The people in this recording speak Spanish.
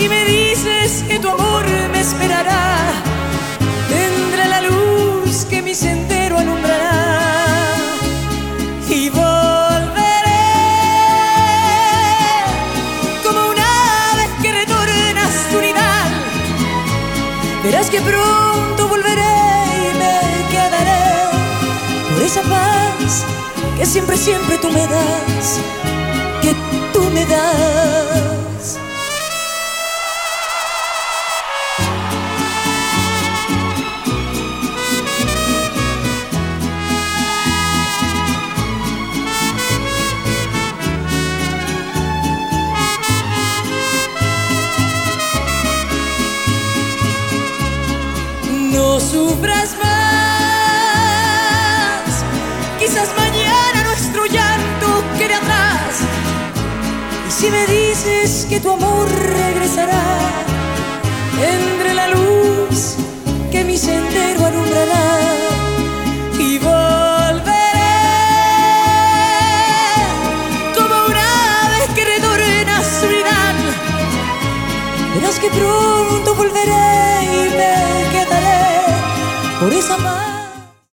Si me dices que tu amor me esperará, tendrá la luz que mi sendero alumbrará. Y volveré como una ave que retorna a. Verás que pronto volveré y me quedaré por esa paz que siempre, siempre tú me das, que tú me das. No sufras más, quizás mañana nuestro llanto quede atrás. Y si me dices que tu amor regresará, entre la luz que mi sendero alumbrará y volveré como una vez que retorna a su. Verás que pronto volveré y me por esa paz.